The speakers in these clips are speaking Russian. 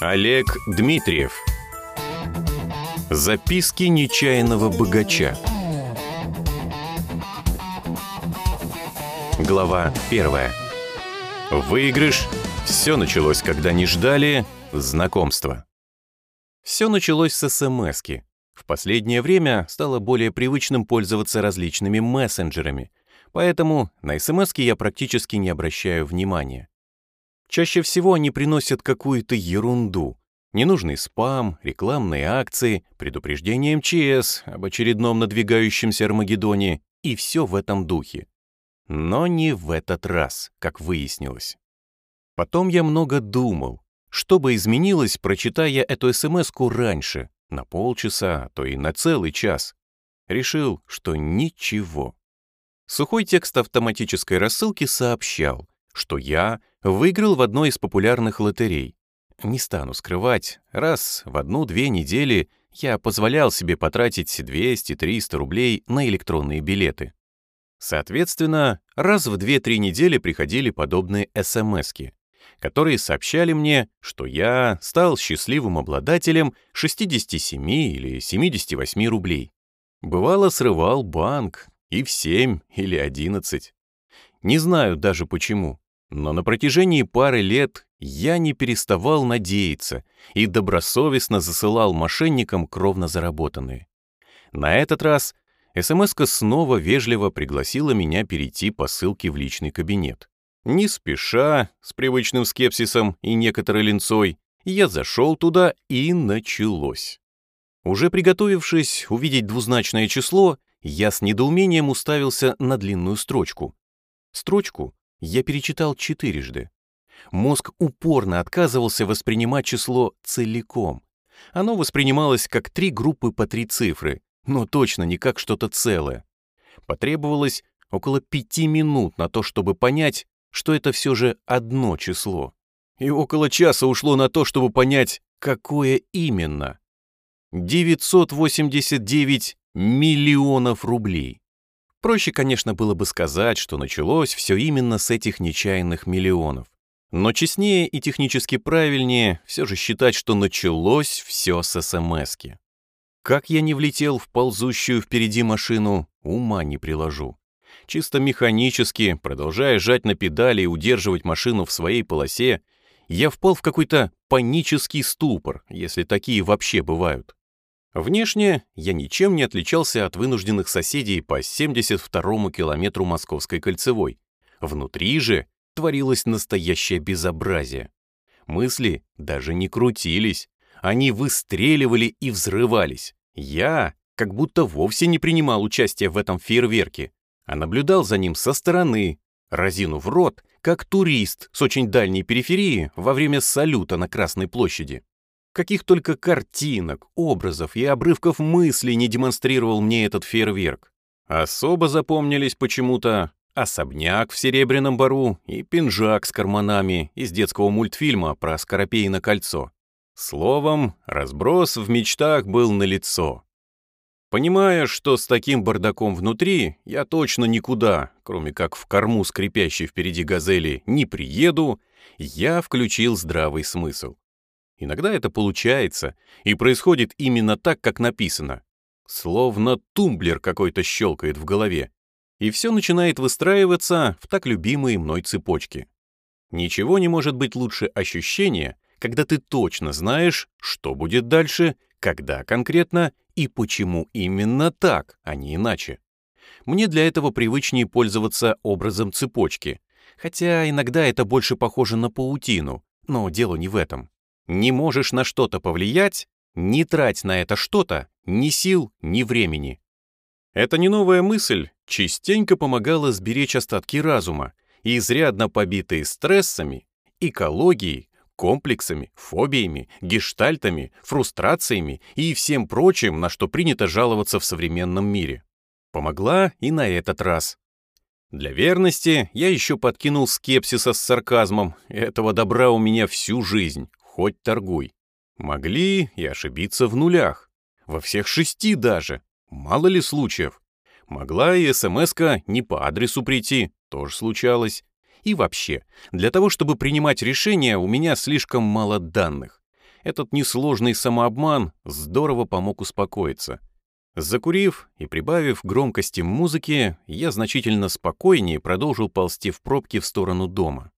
Олег Дмитриев. Записки нечаянного богача. Глава первая. Выигрыш. Все началось, когда не ждали Знакомство Все началось с СМСки. В последнее время стало более привычным пользоваться различными мессенджерами, поэтому на СМС я практически не обращаю внимания. Чаще всего они приносят какую-то ерунду. Ненужный спам, рекламные акции, предупреждение МЧС об очередном надвигающемся Армагеддоне и все в этом духе. Но не в этот раз, как выяснилось. Потом я много думал, что бы изменилось, прочитая эту смс раньше, на полчаса, а то и на целый час. Решил, что ничего. Сухой текст автоматической рассылки сообщал, что я выиграл в одной из популярных лотерей. Не стану скрывать, раз в одну-две недели я позволял себе потратить 200-300 рублей на электронные билеты. Соответственно, раз в 2-3 недели приходили подобные СМСки, которые сообщали мне, что я стал счастливым обладателем 67 или 78 рублей. Бывало, срывал банк и в 7 или 11. Не знаю даже почему. Но на протяжении пары лет я не переставал надеяться и добросовестно засылал мошенникам кровно заработанные. На этот раз смс снова вежливо пригласила меня перейти по ссылке в личный кабинет. Не спеша, с привычным скепсисом и некоторой линцой, я зашел туда и началось. Уже приготовившись увидеть двузначное число, я с недоумением уставился на длинную строчку. Строчку, я перечитал четырежды. Мозг упорно отказывался воспринимать число целиком. Оно воспринималось как три группы по три цифры, но точно не как что-то целое. Потребовалось около пяти минут на то, чтобы понять, что это все же одно число. И около часа ушло на то, чтобы понять, какое именно. 989 миллионов рублей. Проще, конечно, было бы сказать, что началось все именно с этих нечаянных миллионов. Но честнее и технически правильнее все же считать, что началось все с СМСки. Как я не влетел в ползущую впереди машину, ума не приложу. Чисто механически, продолжая жать на педали и удерживать машину в своей полосе, я впал в какой-то панический ступор, если такие вообще бывают. Внешне я ничем не отличался от вынужденных соседей по 72-му километру Московской кольцевой. Внутри же творилось настоящее безобразие. Мысли даже не крутились, они выстреливали и взрывались. Я как будто вовсе не принимал участия в этом фейерверке, а наблюдал за ним со стороны, разинув рот, как турист с очень дальней периферии во время салюта на Красной площади. Каких только картинок, образов и обрывков мыслей не демонстрировал мне этот фейерверк. Особо запомнились почему-то особняк в Серебряном Бару и пинжак с карманами из детского мультфильма про Скоропеино кольцо. Словом, разброс в мечтах был налицо. Понимая, что с таким бардаком внутри я точно никуда, кроме как в корму скрипящей впереди газели, не приеду, я включил здравый смысл. Иногда это получается, и происходит именно так, как написано. Словно тумблер какой-то щелкает в голове, и все начинает выстраиваться в так любимые мной цепочки. Ничего не может быть лучше ощущения, когда ты точно знаешь, что будет дальше, когда конкретно и почему именно так, а не иначе. Мне для этого привычнее пользоваться образом цепочки, хотя иногда это больше похоже на паутину, но дело не в этом. Не можешь на что-то повлиять, не трать на это что-то ни сил, ни времени. Эта не новая мысль частенько помогала сберечь остатки разума, изрядно побитые стрессами, экологией, комплексами, фобиями, гештальтами, фрустрациями и всем прочим, на что принято жаловаться в современном мире. Помогла и на этот раз. Для верности я еще подкинул скепсиса с сарказмом, этого добра у меня всю жизнь, хоть торгуй. Могли и ошибиться в нулях. Во всех шести даже. Мало ли случаев. Могла и смс не по адресу прийти, тоже случалось. И вообще, для того, чтобы принимать решения, у меня слишком мало данных. этот несложный самообман здорово помог успокоиться. Закурив и прибавив громкости музыки, я значительно спокойнее продолжил ползти в пробке в сторону дома.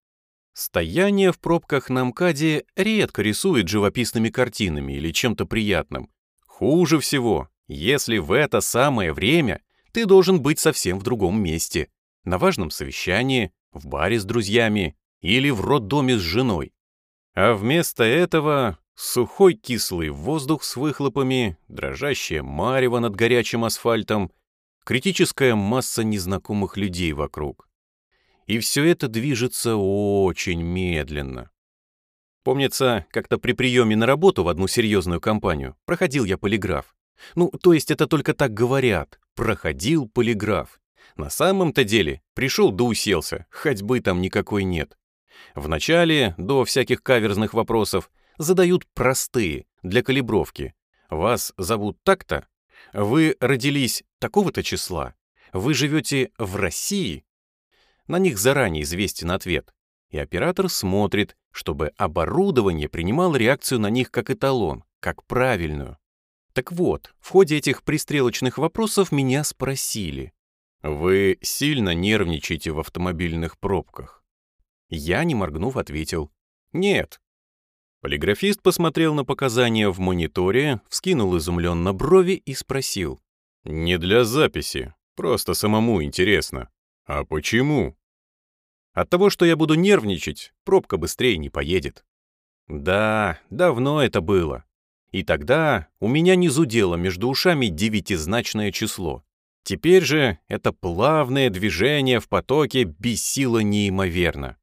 Стояние в пробках на МКАДе редко рисует живописными картинами или чем-то приятным. Хуже всего, если в это самое время ты должен быть совсем в другом месте. На важном совещании, в баре с друзьями или в роддоме с женой. А вместо этого сухой кислый воздух с выхлопами, дрожащее марево над горячим асфальтом, критическая масса незнакомых людей вокруг. И все это движется очень медленно. Помнится, как-то при приеме на работу в одну серьезную компанию проходил я полиграф. Ну, то есть это только так говорят. Проходил полиграф. На самом-то деле пришел да уселся, ходьбы там никакой нет. Вначале, до всяких каверзных вопросов, задают простые, для калибровки. Вас зовут так-то? Вы родились такого-то числа? Вы живете в России? На них заранее известен ответ. И оператор смотрит, чтобы оборудование принимало реакцию на них как эталон, как правильную. Так вот, в ходе этих пристрелочных вопросов меня спросили. «Вы сильно нервничаете в автомобильных пробках?» Я, не моргнув, ответил. «Нет». Полиграфист посмотрел на показания в мониторе, вскинул изумленно брови и спросил. «Не для записи, просто самому интересно. А почему?» От того, что я буду нервничать, пробка быстрее не поедет. Да, давно это было. И тогда у меня не зудело между ушами девятизначное число. Теперь же это плавное движение в потоке бесило неимоверно.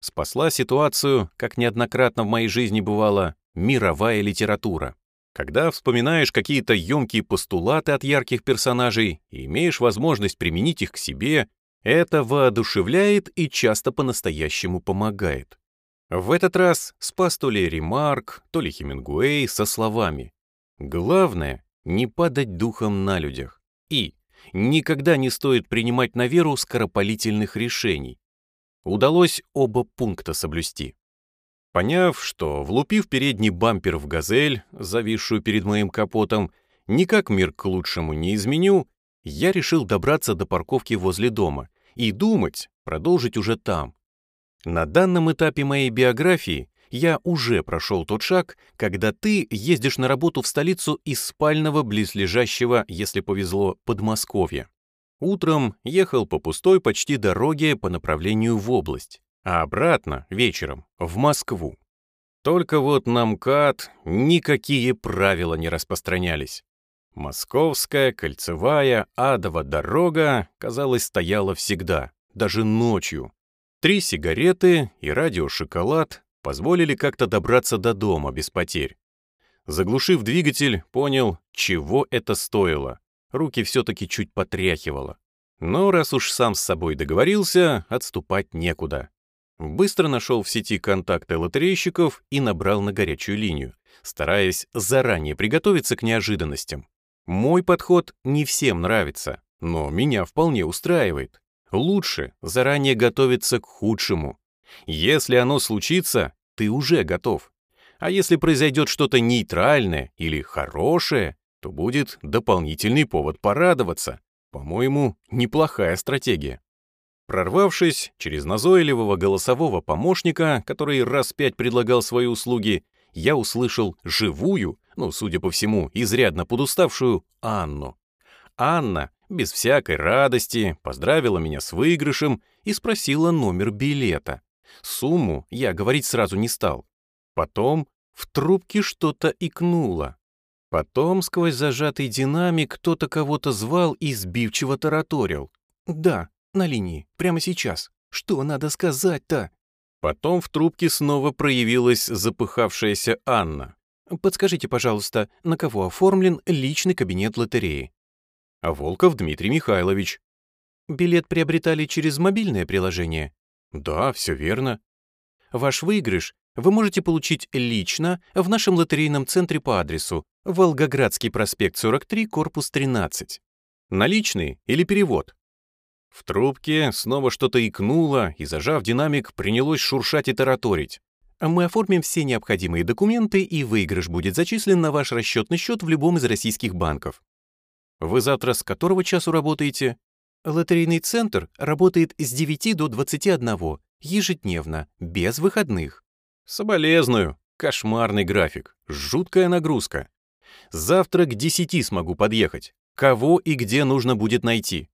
Спасла ситуацию, как неоднократно в моей жизни бывало, мировая литература. Когда вспоминаешь какие-то емкие постулаты от ярких персонажей и имеешь возможность применить их к себе, это воодушевляет и часто по-настоящему помогает. В этот раз спас то ли Ремарк, то ли Хемингуэй со словами «Главное — не падать духом на людях» и «Никогда не стоит принимать на веру скоропалительных решений». Удалось оба пункта соблюсти. Поняв, что, влупив передний бампер в «Газель», зависшую перед моим капотом, никак мир к лучшему не изменю, я решил добраться до парковки возле дома и думать, продолжить уже там. На данном этапе моей биографии я уже прошел тот шаг, когда ты ездишь на работу в столицу из спального близлежащего, если повезло, Подмосковья. Утром ехал по пустой почти дороге по направлению в область, а обратно, вечером, в Москву. Только вот на МКАД никакие правила не распространялись. Московская, кольцевая, адова дорога, казалось, стояла всегда, даже ночью. Три сигареты и радиошоколад позволили как-то добраться до дома без потерь. Заглушив двигатель, понял, чего это стоило. Руки все-таки чуть потряхивало. Но раз уж сам с собой договорился, отступать некуда. Быстро нашел в сети контакты лотерейщиков и набрал на горячую линию, стараясь заранее приготовиться к неожиданностям. Мой подход не всем нравится, но меня вполне устраивает. Лучше заранее готовиться к худшему. Если оно случится, ты уже готов. А если произойдет что-то нейтральное или хорошее, то будет дополнительный повод порадоваться. По-моему, неплохая стратегия. Прорвавшись через назойливого голосового помощника, который раз пять предлагал свои услуги, я услышал живую, ну, судя по всему, изрядно подуставшую Анну. Анна, без всякой радости, поздравила меня с выигрышем и спросила номер билета. Сумму я говорить сразу не стал. Потом в трубке что-то икнуло. Потом сквозь зажатый динамик кто-то кого-то звал и сбивчиво тараторил. «Да, на линии, прямо сейчас. Что надо сказать-то?» Потом в трубке снова проявилась запыхавшаяся Анна. «Подскажите, пожалуйста, на кого оформлен личный кабинет лотереи?» «А Волков Дмитрий Михайлович». «Билет приобретали через мобильное приложение?» «Да, все верно». «Ваш выигрыш вы можете получить лично в нашем лотерейном центре по адресу Волгоградский проспект 43, корпус 13. Наличный или перевод?» В трубке снова что-то икнуло, и, зажав динамик, принялось шуршать и тараторить. Мы оформим все необходимые документы, и выигрыш будет зачислен на ваш расчетный счет в любом из российских банков. Вы завтра с которого часу работаете? Лотерейный центр работает с 9 до 21, ежедневно, без выходных. Соболезную. Кошмарный график. Жуткая нагрузка. Завтра к 10 смогу подъехать. Кого и где нужно будет найти?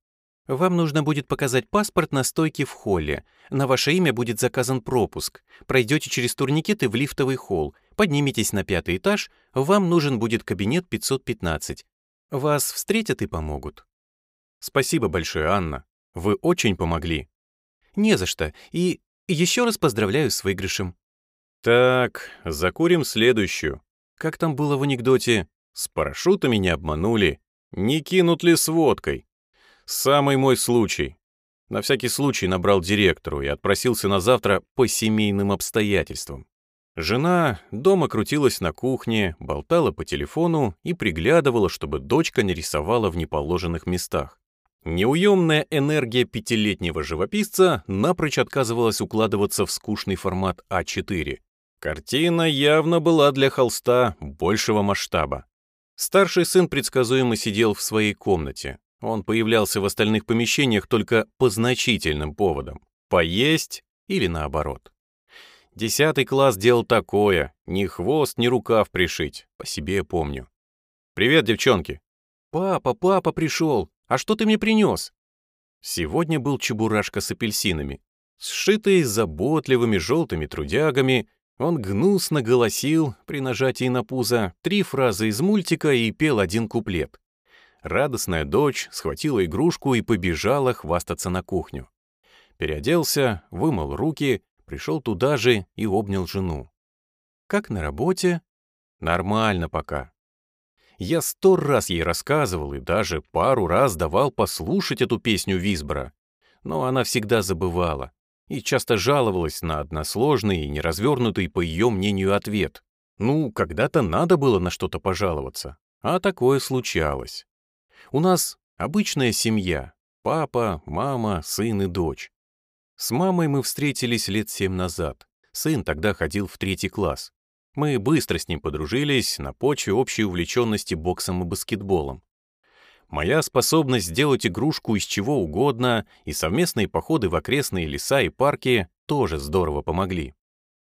Вам нужно будет показать паспорт на стойке в холле. На ваше имя будет заказан пропуск. Пройдете через турникеты в лифтовый холл, подниметесь на пятый этаж, вам нужен будет кабинет 515. Вас встретят и помогут. Спасибо большое, Анна. Вы очень помогли. Не за что. И еще раз поздравляю с выигрышем. Так, закурим следующую. Как там было в анекдоте? С парашютами не обманули. Не кинут ли с водкой? Самый мой случай. На всякий случай набрал директору и отпросился на завтра по семейным обстоятельствам. Жена дома крутилась на кухне, болтала по телефону и приглядывала, чтобы дочка не рисовала в неположенных местах. Неуемная энергия пятилетнего живописца напрочь отказывалась укладываться в скучный формат А4. Картина явно была для холста большего масштаба. Старший сын предсказуемо сидел в своей комнате, он появлялся в остальных помещениях только по значительным поводам. Поесть или наоборот. Десятый класс делал такое, ни хвост, ни рукав пришить, по себе помню. «Привет, девчонки!» «Папа, папа пришел! А что ты мне принес?» Сегодня был чебурашка с апельсинами. Сшитый заботливыми желтыми трудягами, он гнусно голосил при нажатии на пузо три фразы из мультика и пел один куплет. Радостная дочь схватила игрушку и побежала хвастаться на кухню. Переоделся, вымыл руки, пришел туда же и обнял жену. «Как на работе?» «Нормально пока». Я сто раз ей рассказывал и даже пару раз давал послушать эту песню Висбора, но она всегда забывала и часто жаловалась на односложный и неразвернутый, по ее мнению, ответ. Ну, когда-то надо было на что-то пожаловаться, а такое случалось. У нас обычная семья. Папа, мама, сын и дочь. С мамой мы встретились лет семь назад. Сын тогда ходил в третий класс. Мы быстро с ним подружились на почве общей увлеченности боксом и баскетболом. Моя способность сделать игрушку из чего угодно и совместные походы в окрестные леса и парки тоже здорово помогли.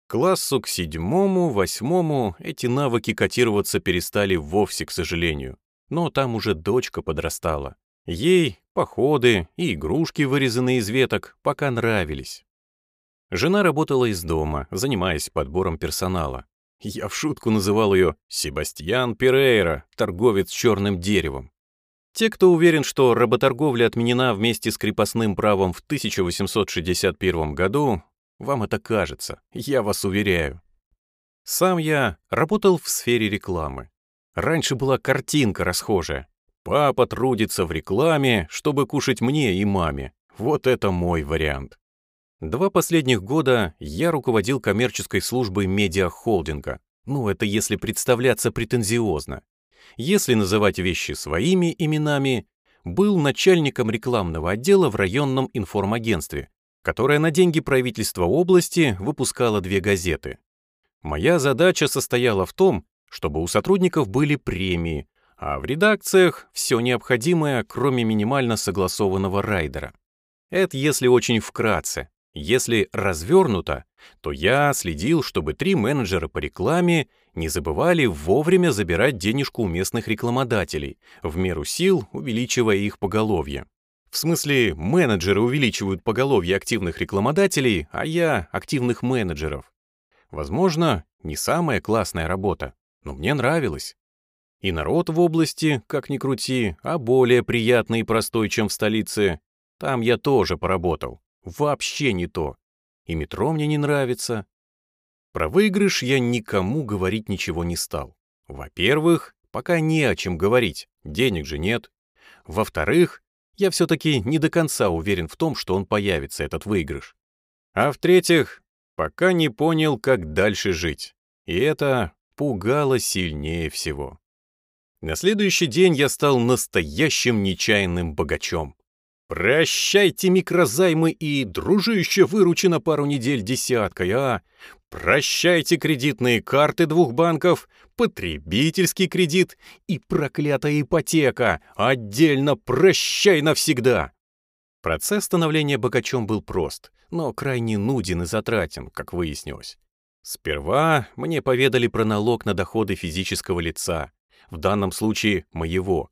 Классу к седьмому, восьмому эти навыки котироваться перестали вовсе, к сожалению но там уже дочка подрастала. Ей походы и игрушки, вырезанные из веток, пока нравились. Жена работала из дома, занимаясь подбором персонала. Я в шутку называл ее Себастьян Перейра, торговец черным деревом. Те, кто уверен, что работорговля отменена вместе с крепостным правом в 1861 году, вам это кажется, я вас уверяю. Сам я работал в сфере рекламы. Раньше была картинка расхожая. Папа трудится в рекламе, чтобы кушать мне и маме. Вот это мой вариант. Два последних года я руководил коммерческой службой медиахолдинга. Ну, это если представляться претензиозно. Если называть вещи своими именами, был начальником рекламного отдела в районном информагентстве, которое на деньги правительства области выпускало две газеты. Моя задача состояла в том, чтобы у сотрудников были премии, а в редакциях все необходимое, кроме минимально согласованного райдера. Это если очень вкратце. Если развернуто, то я следил, чтобы три менеджера по рекламе не забывали вовремя забирать денежку у местных рекламодателей, в меру сил увеличивая их поголовье. В смысле, менеджеры увеличивают поголовье активных рекламодателей, а я — активных менеджеров. Возможно, не самая классная работа, но мне нравилось. И народ в области, как ни крути, а более приятный и простой, чем в столице. Там я тоже поработал. Вообще не то. И метро мне не нравится. Про выигрыш я никому говорить ничего не стал. Во-первых, пока не о чем говорить, денег же нет. Во-вторых, я все-таки не до конца уверен в том, что он появится, этот выигрыш. А в-третьих, пока не понял, как дальше жить. И это пугало сильнее всего. На следующий день я стал настоящим нечаянным богачом. Прощайте микрозаймы и, дружище, выручи на пару недель десяткой, а? Прощайте кредитные карты двух банков, потребительский кредит и проклятая ипотека. Отдельно прощай навсегда. Процесс становления богачом был прост, но крайне нуден и затратен, как выяснилось. Сперва мне поведали про налог на доходы физического лица, в данном случае моего.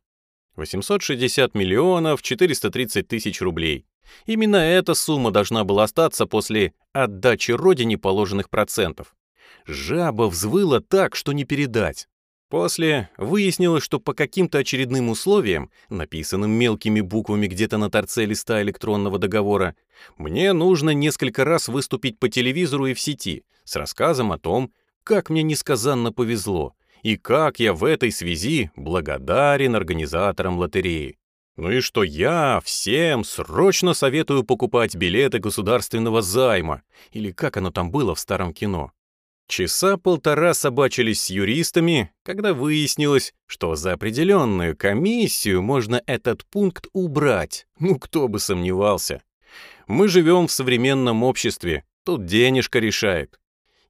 860 миллионов 430 тысяч рублей. Именно эта сумма должна была остаться после отдачи родине положенных процентов. Жаба взвыла так, что не передать. После выяснилось, что по каким-то очередным условиям, написанным мелкими буквами где-то на торце листа электронного договора, мне нужно несколько раз выступить по телевизору и в сети с рассказом о том, как мне несказанно повезло и как я в этой связи благодарен организаторам лотереи. Ну и что я всем срочно советую покупать билеты государственного займа, или как оно там было в старом кино. Часа полтора собачились с юристами, когда выяснилось, что за определенную комиссию можно этот пункт убрать. Ну, кто бы сомневался. Мы живем в современном обществе, тут денежка решает.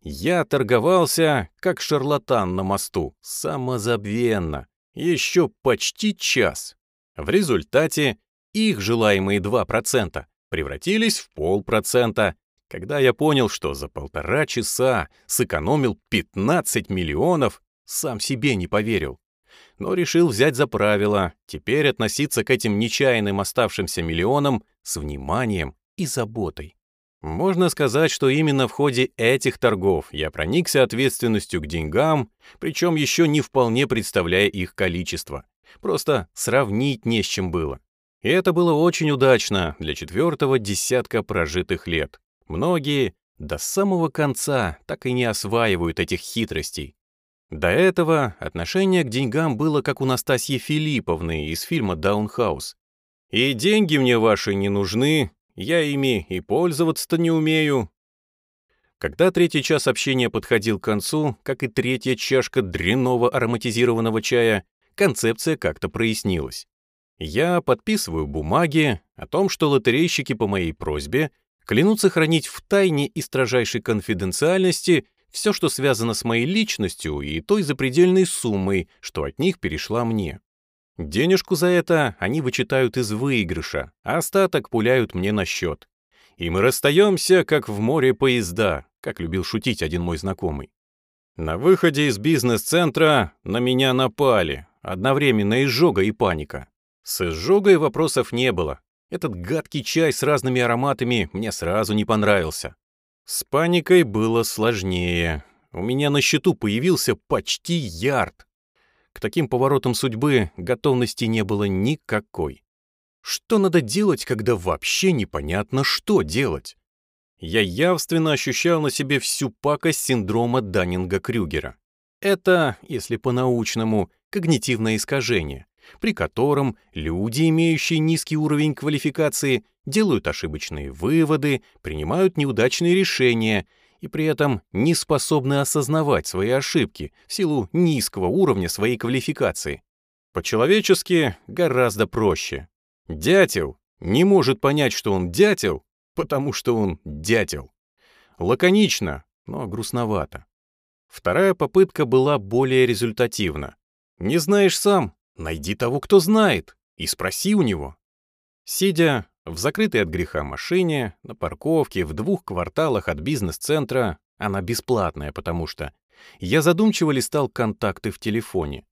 Я торговался, как шарлатан на мосту, самозабвенно, еще почти час. В результате их желаемые 2% превратились в полпроцента, когда я понял, что за полтора часа сэкономил 15 миллионов, сам себе не поверил. Но решил взять за правило теперь относиться к этим нечаянным оставшимся миллионам с вниманием и заботой. Можно сказать, что именно в ходе этих торгов я проникся ответственностью к деньгам, причем еще не вполне представляя их количество. Просто сравнить не с чем было. И это было очень удачно для четвертого десятка прожитых лет. Многие до самого конца так и не осваивают этих хитростей. До этого отношение к деньгам было как у Настасьи Филипповны из фильма «Даунхаус». «И деньги мне ваши не нужны, я ими и пользоваться-то не умею». Когда третий час общения подходил к концу, как и третья чашка дрянного ароматизированного чая, концепция как-то прояснилась. Я подписываю бумаги о том, что лотерейщики по моей просьбе клянутся хранить в тайне и строжайшей конфиденциальности все, что связано с моей личностью и той запредельной суммой, что от них перешла мне. Денежку за это они вычитают из выигрыша, а остаток пуляют мне на счет. И мы расстаемся, как в море поезда, как любил шутить один мой знакомый. На выходе из бизнес-центра на меня напали, Одновременно изжога и паника. С изжогой вопросов не было. Этот гадкий чай с разными ароматами мне сразу не понравился. С паникой было сложнее. У меня на счету появился почти ярд. К таким поворотам судьбы готовности не было никакой. Что надо делать, когда вообще непонятно, что делать? Я явственно ощущал на себе всю пакость синдрома Даннинга-Крюгера. Это, если по-научному, когнитивное искажение, при котором люди, имеющие низкий уровень квалификации, делают ошибочные выводы, принимают неудачные решения и при этом не способны осознавать свои ошибки в силу низкого уровня своей квалификации. По-человечески гораздо проще. Дятел не может понять, что он дятел, потому что он дятел. Лаконично, но грустновато. Вторая попытка была более результативна. Не знаешь сам, найди того, кто знает, и спроси у него. Сидя в закрытой от греха машине, на парковке в двух кварталах от бизнес-центра, она бесплатная, потому что я задумчиво листал контакты в телефоне.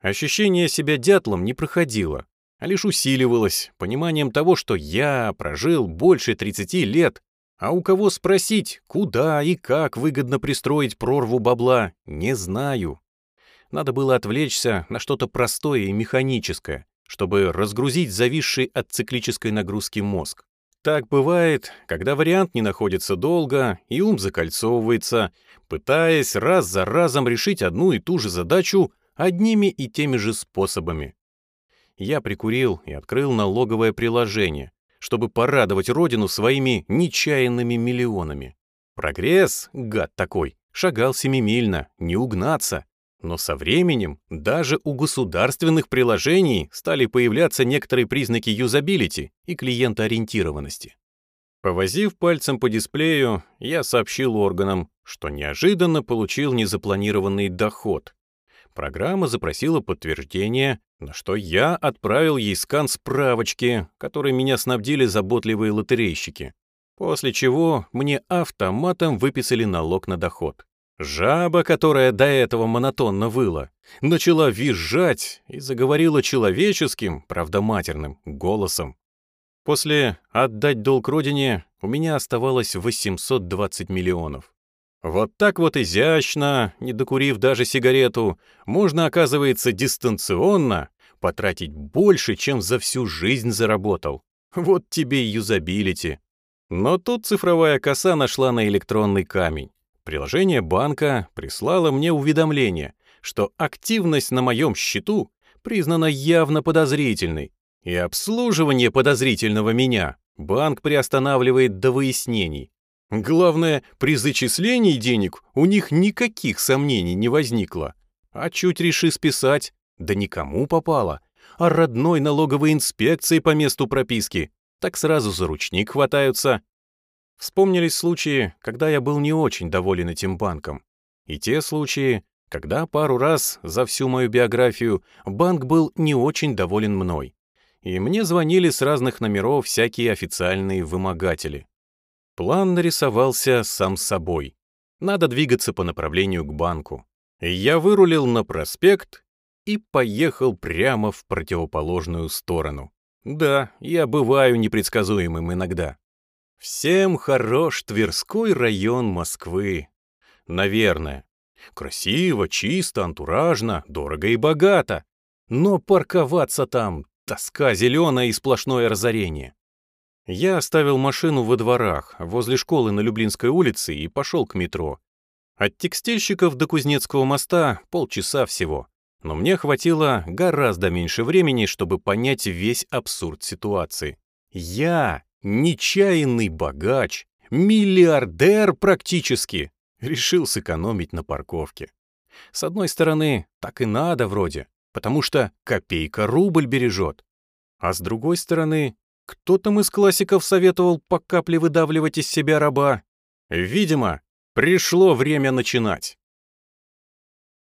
Ощущение себя дятлом не проходило, а лишь усиливалось пониманием того, что я прожил больше 30 лет а у кого спросить, куда и как выгодно пристроить прорву бабла, не знаю. Надо было отвлечься на что-то простое и механическое, чтобы разгрузить зависший от циклической нагрузки мозг. Так бывает, когда вариант не находится долго, и ум закольцовывается, пытаясь раз за разом решить одну и ту же задачу одними и теми же способами. Я прикурил и открыл налоговое приложение, чтобы порадовать родину своими нечаянными миллионами. Прогресс, гад такой, шагал семимильно, не угнаться. Но со временем даже у государственных приложений стали появляться некоторые признаки юзабилити и клиентоориентированности. Повозив пальцем по дисплею, я сообщил органам, что неожиданно получил незапланированный доход. Программа запросила подтверждение, на что я отправил ей скан справочки, которой меня снабдили заботливые лотерейщики. После чего мне автоматом выписали налог на доход. Жаба, которая до этого монотонно выла, начала визжать и заговорила человеческим, правда матерным, голосом. После «отдать долг родине» у меня оставалось 820 миллионов. Вот так вот изящно, не докурив даже сигарету, можно, оказывается, дистанционно потратить больше, чем за всю жизнь заработал. Вот тебе и юзабилити. Но тут цифровая коса нашла на электронный камень. Приложение банка прислало мне уведомление, что активность на моем счету признана явно подозрительной, и обслуживание подозрительного меня банк приостанавливает до выяснений. Главное, при зачислении денег у них никаких сомнений не возникло. А чуть реши списать, да никому попало, а родной налоговой инспекции по месту прописки, так сразу за ручник хватаются, Вспомнились случаи, когда я был не очень доволен этим банком. И те случаи, когда пару раз за всю мою биографию банк был не очень доволен мной. И мне звонили с разных номеров всякие официальные вымогатели. План нарисовался сам собой. Надо двигаться по направлению к банку. Я вырулил на проспект и поехал прямо в противоположную сторону. Да, я бываю непредсказуемым иногда. Всем хорош Тверской район Москвы. Наверное. Красиво, чисто, антуражно, дорого и богато. Но парковаться там — тоска зеленая и сплошное разорение. Я оставил машину во дворах, возле школы на Люблинской улице и пошел к метро. От текстильщиков до Кузнецкого моста полчаса всего. Но мне хватило гораздо меньше времени, чтобы понять весь абсурд ситуации. Я Нечаянный богач, миллиардер практически, решил сэкономить на парковке. С одной стороны, так и надо вроде, потому что копейка рубль бережет. А с другой стороны, кто там из классиков советовал по капле выдавливать из себя раба? Видимо, пришло время начинать.